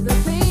the thing.